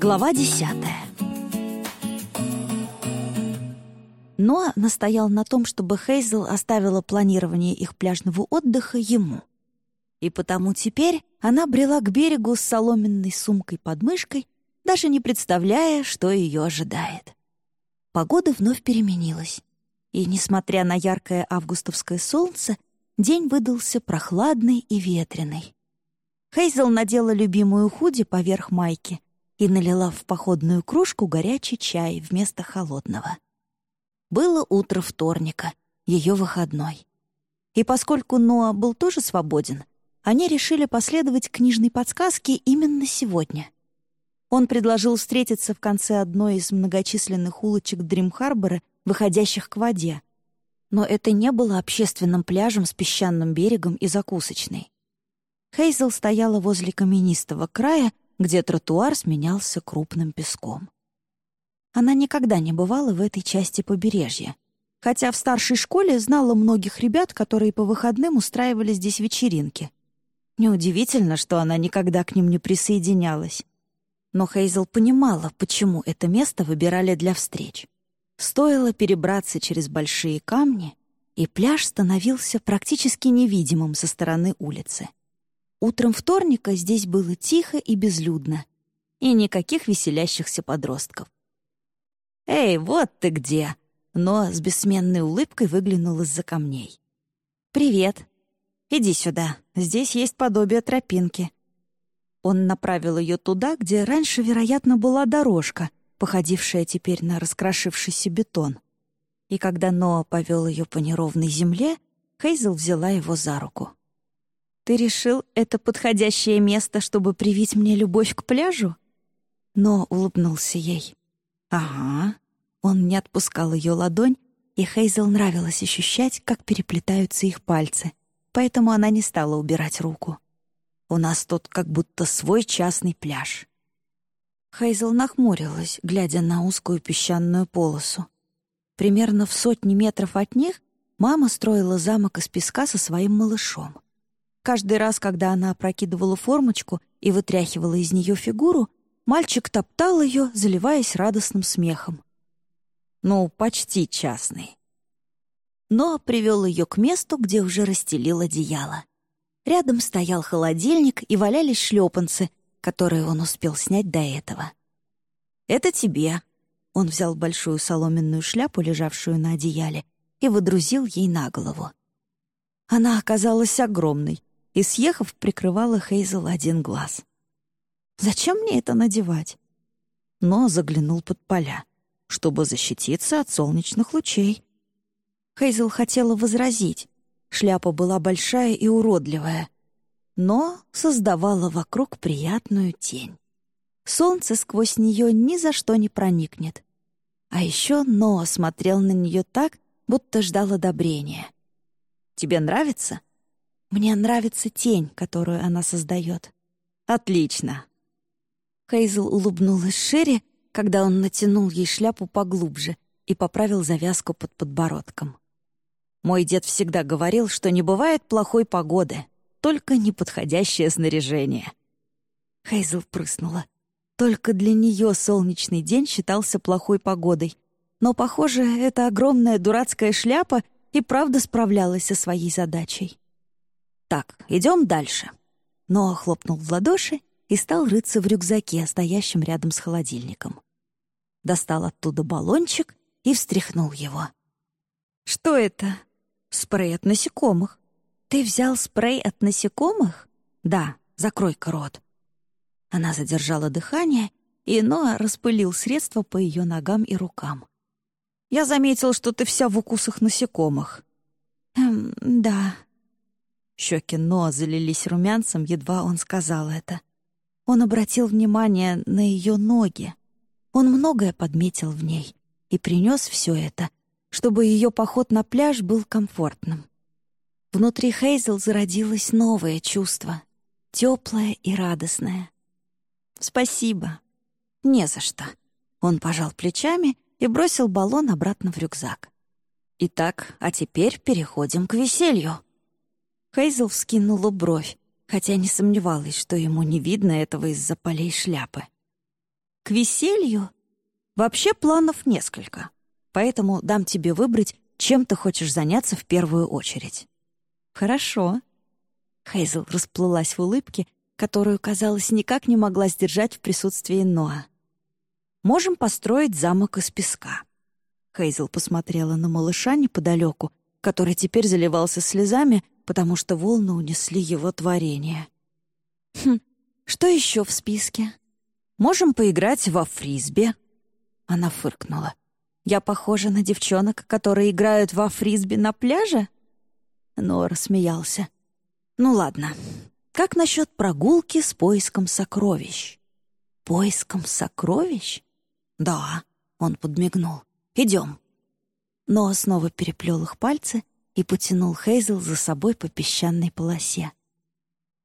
Глава десятая. Ноа настоял на том, чтобы Хейзел оставила планирование их пляжного отдыха ему. И потому теперь она брела к берегу с соломенной сумкой под мышкой, даже не представляя, что ее ожидает. Погода вновь переменилась, и, несмотря на яркое августовское солнце, день выдался прохладный и ветреный. Хейзел надела любимую худи поверх майки и налила в походную кружку горячий чай вместо холодного. Было утро вторника, ее выходной. И поскольку Ноа был тоже свободен, они решили последовать книжной подсказке именно сегодня. Он предложил встретиться в конце одной из многочисленных улочек Дрим-Харбора, выходящих к воде. Но это не было общественным пляжем с песчаным берегом и закусочной. Хейзел стояла возле каменистого края, где тротуар сменялся крупным песком. Она никогда не бывала в этой части побережья, хотя в старшей школе знала многих ребят, которые по выходным устраивали здесь вечеринки. Неудивительно, что она никогда к ним не присоединялась. Но Хейзел понимала, почему это место выбирали для встреч. Стоило перебраться через большие камни, и пляж становился практически невидимым со стороны улицы. Утром вторника здесь было тихо и безлюдно, и никаких веселящихся подростков. «Эй, вот ты где!» Но с бессменной улыбкой выглянул из-за камней. «Привет. Иди сюда. Здесь есть подобие тропинки». Он направил ее туда, где раньше, вероятно, была дорожка, походившая теперь на раскрошившийся бетон. И когда Ноа повел ее по неровной земле, Хейзел взяла его за руку. «Ты решил, это подходящее место, чтобы привить мне любовь к пляжу?» Но улыбнулся ей. «Ага». Он не отпускал ее ладонь, и Хейзел нравилось ощущать, как переплетаются их пальцы, поэтому она не стала убирать руку. «У нас тут как будто свой частный пляж». Хейзел нахмурилась, глядя на узкую песчаную полосу. Примерно в сотни метров от них мама строила замок из песка со своим малышом. Каждый раз, когда она опрокидывала формочку и вытряхивала из нее фигуру, Мальчик топтал ее, заливаясь радостным смехом. Ну, почти частный. Но привел ее к месту, где уже расстелил одеяло. Рядом стоял холодильник и валялись шлепанцы, которые он успел снять до этого. «Это тебе». Он взял большую соломенную шляпу, лежавшую на одеяле, и выдрузил ей на голову. Она оказалась огромной и, съехав, прикрывала Хейзел один глаз. Зачем мне это надевать? Но заглянул под поля, чтобы защититься от солнечных лучей. Хейзел хотела возразить. Шляпа была большая и уродливая, но создавала вокруг приятную тень. Солнце сквозь нее ни за что не проникнет. А еще Ноа смотрел на нее так, будто ждал одобрения. «Тебе нравится?» «Мне нравится тень, которую она создает». «Отлично. Хейзел улыбнулась шире, когда он натянул ей шляпу поглубже и поправил завязку под подбородком. Мой дед всегда говорил, что не бывает плохой погоды, только неподходящее снаряжение. Хейзел прыснула. Только для нее солнечный день считался плохой погодой. Но, похоже, эта огромная дурацкая шляпа и правда справлялась со своей задачей. «Так, идем дальше». Ноа хлопнул в ладоши, и стал рыться в рюкзаке, стоящем рядом с холодильником. Достал оттуда баллончик и встряхнул его. «Что это?» «Спрей от насекомых». «Ты взял спрей от насекомых?» «Да, закрой-ка рот». Она задержала дыхание, и Ноа распылил средство по ее ногам и рукам. «Я заметил, что ты вся в укусах насекомых». «Эм, да». Щеки Ноа залились румянцем, едва он сказал это. Он обратил внимание на ее ноги. Он многое подметил в ней и принес все это, чтобы ее поход на пляж был комфортным. Внутри Хейзел зародилось новое чувство, теплое и радостное. «Спасибо». «Не за что». Он пожал плечами и бросил баллон обратно в рюкзак. «Итак, а теперь переходим к веселью». Хейзел вскинула бровь, хотя не сомневалась, что ему не видно этого из-за полей шляпы. К веселью? Вообще планов несколько, поэтому дам тебе выбрать, чем ты хочешь заняться в первую очередь. Хорошо. Хейзел расплылась в улыбке, которую, казалось, никак не могла сдержать в присутствии Ноа. «Можем построить замок из песка». Хейзел посмотрела на малыша неподалеку, который теперь заливался слезами, потому что волны унесли его творение. «Хм, что еще в списке? Можем поиграть во фрисби». Она фыркнула. «Я похожа на девчонок, которые играют во фрисби на пляже?» Нор смеялся. «Ну ладно, как насчет прогулки с поиском сокровищ? Поиском сокровищ? Да, он подмигнул. Идем. Но снова переплел их пальцы и потянул Хейзел за собой по песчаной полосе.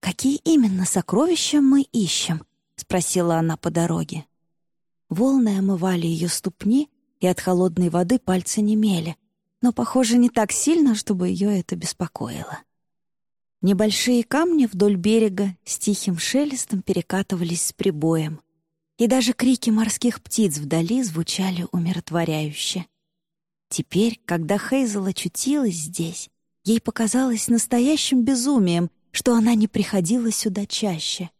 «Какие именно сокровища мы ищем?» — спросила она по дороге. Волны омывали ее ступни, и от холодной воды пальцы немели, но, похоже, не так сильно, чтобы ее это беспокоило. Небольшие камни вдоль берега с тихим шелестом перекатывались с прибоем. И даже крики морских птиц вдали звучали умиротворяюще. Теперь, когда Хейзел очутилась здесь, ей показалось настоящим безумием, что она не приходила сюда чаще.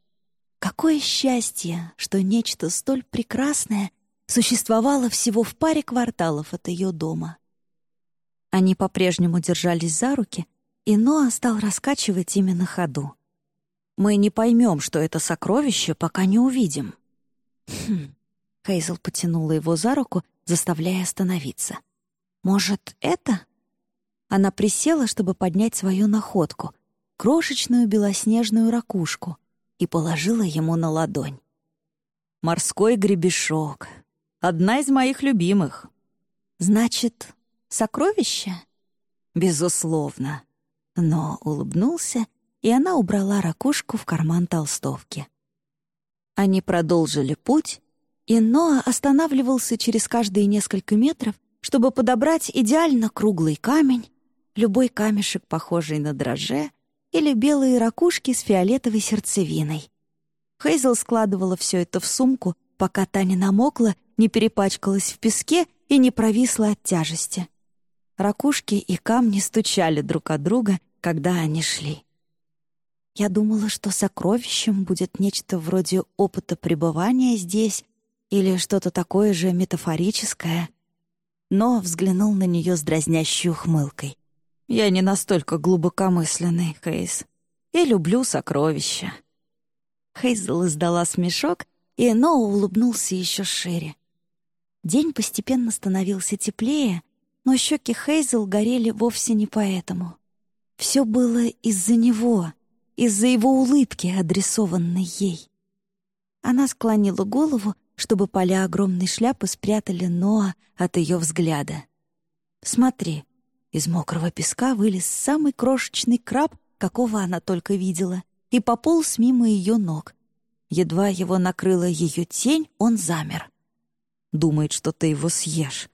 Какое счастье, что нечто столь прекрасное существовало всего в паре кварталов от ее дома. Они по-прежнему держались за руки — и Ноа стал раскачивать ими на ходу. «Мы не поймем, что это сокровище, пока не увидим». «Хм...» — Хейзел потянула его за руку, заставляя остановиться. «Может, это?» Она присела, чтобы поднять свою находку, крошечную белоснежную ракушку, и положила ему на ладонь. «Морской гребешок. Одна из моих любимых». «Значит, сокровище?» «Безусловно», но улыбнулся, и она убрала ракушку в карман толстовки. Они продолжили путь, и Ноа останавливался через каждые несколько метров, чтобы подобрать идеально круглый камень, любой камешек, похожий на дрожже, или белые ракушки с фиолетовой сердцевиной. Хейзел складывала все это в сумку, пока та не намокла, не перепачкалась в песке и не провисла от тяжести. Ракушки и камни стучали друг от друга, когда они шли. Я думала, что сокровищем будет нечто вроде опыта пребывания здесь или что-то такое же метафорическое. Но взглянул на нее с дразнящей ухмылкой. «Я не настолько глубокомысленный, Хейз, и люблю сокровища». Хейзел издала смешок, и Ноа улыбнулся еще шире. День постепенно становился теплее, но щеки Хейзел горели вовсе не поэтому. Все было из-за него, из-за его улыбки, адресованной ей. Она склонила голову, чтобы поля огромной шляпы спрятали Ноа от ее взгляда. «Смотри», из мокрого песка вылез самый крошечный краб, какого она только видела, и пополз мимо ее ног. Едва его накрыла ее тень, он замер. Думает, что ты его съешь.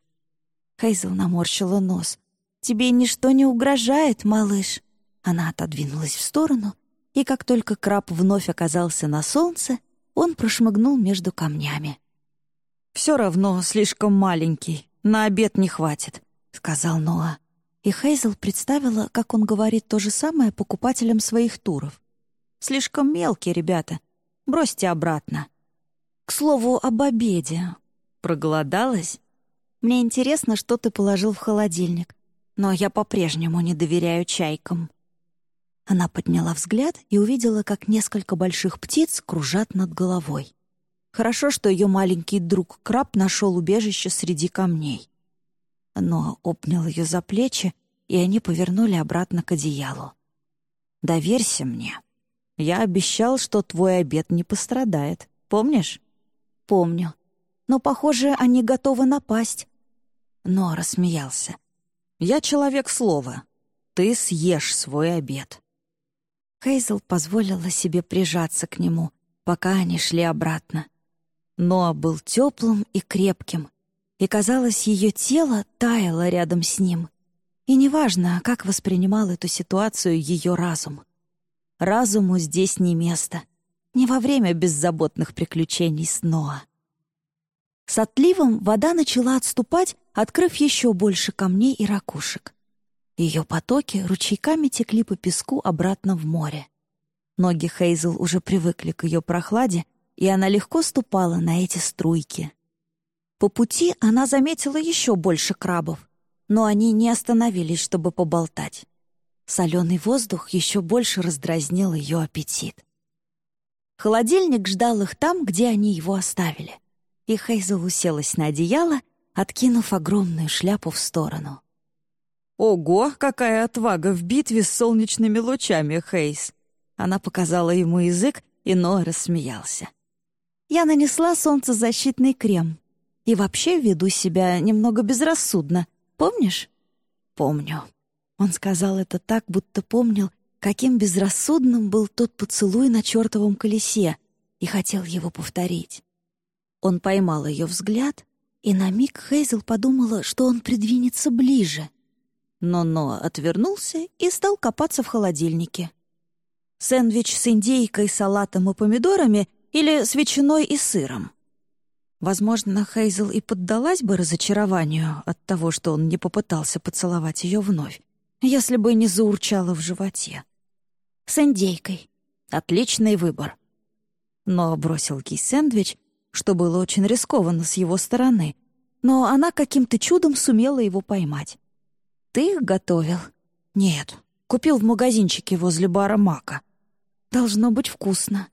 Хейзел наморщила нос. «Тебе ничто не угрожает, малыш». Она отодвинулась в сторону, и как только краб вновь оказался на солнце, он прошмыгнул между камнями. «Все равно слишком маленький, на обед не хватит», — сказал Ноа. И Хейзел представила, как он говорит то же самое покупателям своих туров. «Слишком мелкие ребята. Бросьте обратно». «К слову, об обеде. Проголодалась? Мне интересно, что ты положил в холодильник но я по-прежнему не доверяю чайкам». Она подняла взгляд и увидела, как несколько больших птиц кружат над головой. Хорошо, что ее маленький друг Краб нашел убежище среди камней. Но обнял ее за плечи, и они повернули обратно к одеялу. «Доверься мне. Я обещал, что твой обед не пострадает. Помнишь?» «Помню. Но, похоже, они готовы напасть». Но рассмеялся. Я человек слова. Ты съешь свой обед». Хейзел позволила себе прижаться к нему, пока они шли обратно. Ноа был теплым и крепким, и, казалось, ее тело таяло рядом с ним. И неважно, как воспринимал эту ситуацию ее разум. Разуму здесь не место, не во время беззаботных приключений с Ноа. С отливом вода начала отступать, открыв еще больше камней и ракушек. Ее потоки ручейками текли по песку обратно в море. Ноги Хейзел уже привыкли к ее прохладе, и она легко ступала на эти струйки. По пути она заметила еще больше крабов, но они не остановились, чтобы поболтать. Соленый воздух еще больше раздразнил ее аппетит. Холодильник ждал их там, где они его оставили. И Хейзел уселась на одеяло, откинув огромную шляпу в сторону. «Ого, какая отвага в битве с солнечными лучами, Хейз!» Она показала ему язык, и Ноа рассмеялся. «Я нанесла солнцезащитный крем и вообще веду себя немного безрассудно. Помнишь?» «Помню». Он сказал это так, будто помнил, каким безрассудным был тот поцелуй на чертовом колесе, и хотел его повторить. Он поймал ее взгляд, и на миг Хейзел подумала, что он придвинется ближе. Но Ноа отвернулся и стал копаться в холодильнике. Сэндвич с индейкой, салатом и помидорами или с ветчиной и сыром? Возможно, Хейзел и поддалась бы разочарованию от того, что он не попытался поцеловать ее вновь, если бы не заурчала в животе. С индейкой. Отличный выбор. Но бросил ей сэндвич, что было очень рискованно с его стороны, но она каким-то чудом сумела его поймать. «Ты их готовил?» «Нет, купил в магазинчике возле бара Мака. Должно быть вкусно».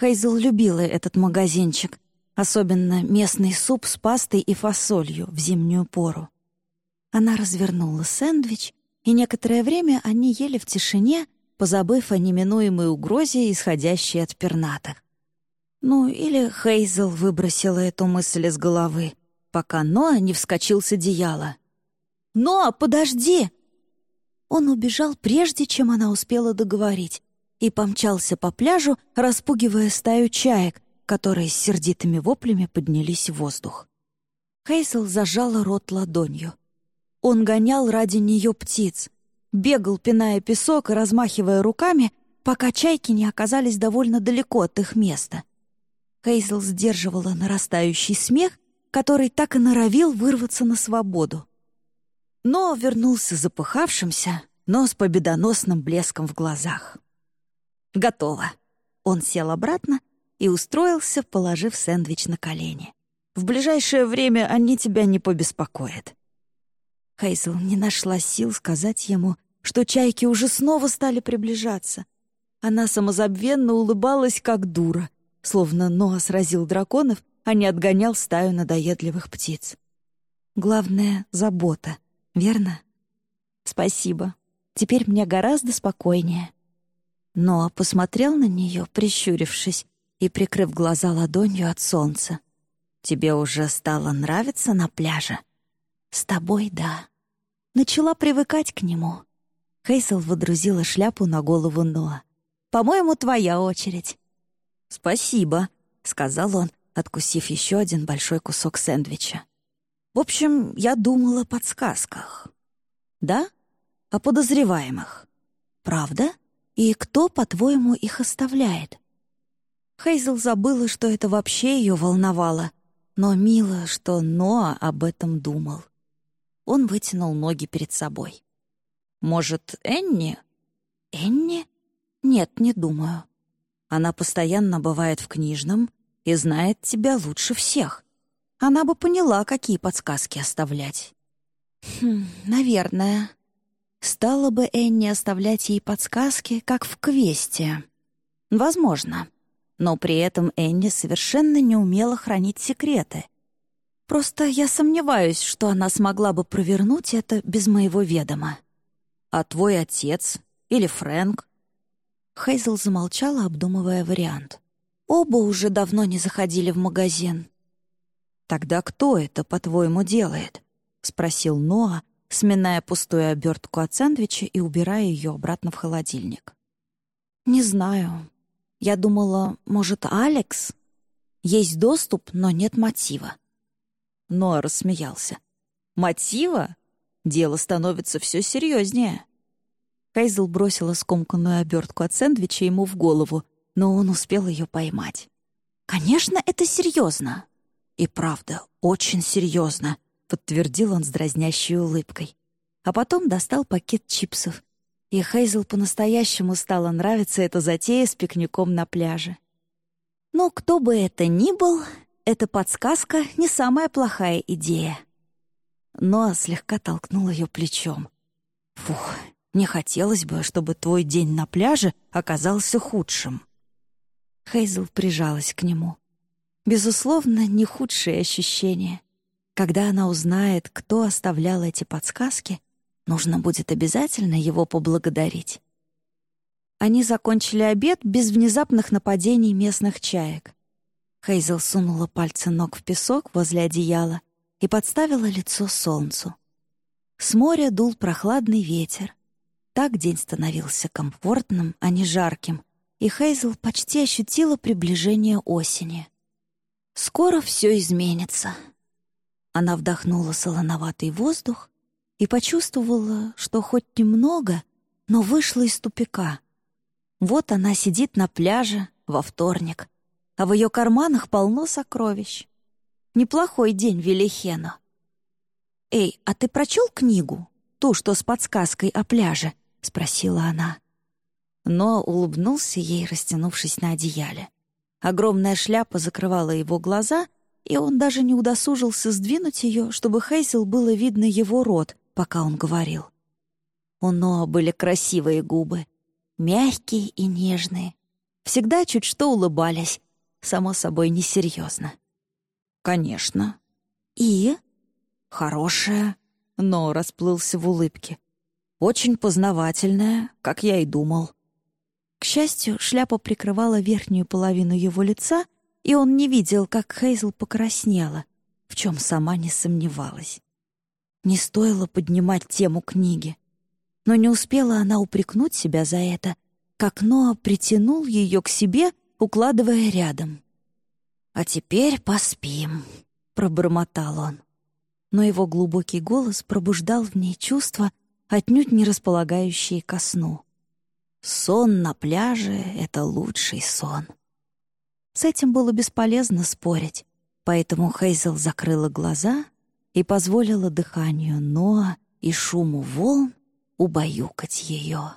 Хейзел любила этот магазинчик, особенно местный суп с пастой и фасолью в зимнюю пору. Она развернула сэндвич, и некоторое время они ели в тишине, позабыв о неминуемой угрозе, исходящей от пернатых. Ну, или Хейзел выбросила эту мысль из головы, пока Ноа не вскочил с одеяла. «Ноа, подожди!» Он убежал, прежде чем она успела договорить, и помчался по пляжу, распугивая стаю чаек, которые с сердитыми воплями поднялись в воздух. Хейзел зажала рот ладонью. Он гонял ради нее птиц, бегал, пиная песок и размахивая руками, пока чайки не оказались довольно далеко от их места. Хейзел сдерживала нарастающий смех, который так и норовил вырваться на свободу. Но вернулся запыхавшимся, но с победоносным блеском в глазах. «Готово». Он сел обратно и устроился, положив сэндвич на колени. «В ближайшее время они тебя не побеспокоят». Хейзел не нашла сил сказать ему, что чайки уже снова стали приближаться. Она самозабвенно улыбалась, как дура, словно Ноа сразил драконов, а не отгонял стаю надоедливых птиц. Главное — забота, верно? Спасибо. Теперь мне гораздо спокойнее. Ноа посмотрел на нее, прищурившись и прикрыв глаза ладонью от солнца. «Тебе уже стало нравиться на пляже?» «С тобой, да». Начала привыкать к нему. Хейсел водрузила шляпу на голову Ноа. «По-моему, твоя очередь». «Спасибо», — сказал он, откусив еще один большой кусок сэндвича. «В общем, я думала о подсказках». «Да? О подозреваемых. Правда? И кто, по-твоему, их оставляет?» Хейзел забыла, что это вообще ее волновало, но мило, что Ноа об этом думал. Он вытянул ноги перед собой. «Может, Энни?» «Энни? Нет, не думаю. Она постоянно бывает в книжном и знает тебя лучше всех. Она бы поняла, какие подсказки оставлять». «Хм, наверное. Стала бы Энни оставлять ей подсказки, как в квесте. Возможно. Но при этом Энни совершенно не умела хранить секреты — Просто я сомневаюсь, что она смогла бы провернуть это без моего ведома. А твой отец или Фрэнк? Хейзел замолчала, обдумывая вариант. Оба уже давно не заходили в магазин. «Тогда кто это, по-твоему, делает?» — спросил Ноа, сминая пустую обертку от сэндвича и убирая ее обратно в холодильник. «Не знаю. Я думала, может, Алекс? Есть доступ, но нет мотива. Ноа рассмеялся. «Мотива? Дело становится все серьезнее». Хейзел бросила скомканную обертку от сэндвича ему в голову, но он успел ее поймать. «Конечно, это серьезно. «И правда, очень серьезно», — подтвердил он с дразнящей улыбкой. А потом достал пакет чипсов. И Хейзел по-настоящему стала нравиться эта затея с пикником на пляже. Но кто бы это ни был, эта подсказка не самая плохая идея. Ноа слегка толкнул ее плечом. «Фух, не хотелось бы, чтобы твой день на пляже оказался худшим». Хейзел прижалась к нему. Безусловно, не худшие ощущения. Когда она узнает, кто оставлял эти подсказки, нужно будет обязательно его поблагодарить. Они закончили обед без внезапных нападений местных чаек. Хейзел сунула пальцы ног в песок возле одеяла и подставила лицо солнцу. С моря дул прохладный ветер. Так день становился комфортным, а не жарким, и Хейзел почти ощутила приближение осени. Скоро все изменится. Она вдохнула солоноватый воздух и почувствовала, что хоть немного, но вышла из тупика — вот она сидит на пляже во вторник, а в ее карманах полно сокровищ. Неплохой день Велихена. «Эй, а ты прочел книгу? Ту, что с подсказкой о пляже?» — спросила она. Но улыбнулся ей, растянувшись на одеяле. Огромная шляпа закрывала его глаза, и он даже не удосужился сдвинуть ее, чтобы Хейзел было видно его рот, пока он говорил. У Ноа были красивые губы, мягкие и нежные. Всегда чуть что улыбались, само собой, несерьезно. «Конечно». «И?» «Хорошая», но расплылся в улыбке. «Очень познавательная, как я и думал». К счастью, шляпа прикрывала верхнюю половину его лица, и он не видел, как Хейзл покраснела, в чем сама не сомневалась. Не стоило поднимать тему книги. Но не успела она упрекнуть себя за это, как Ноа притянул ее к себе, укладывая рядом. «А теперь поспим», — пробормотал он. Но его глубокий голос пробуждал в ней чувства, отнюдь не располагающие ко сну. «Сон на пляже — это лучший сон». С этим было бесполезно спорить, поэтому Хейзел закрыла глаза и позволила дыханию Ноа и шуму волн убаюкать ее.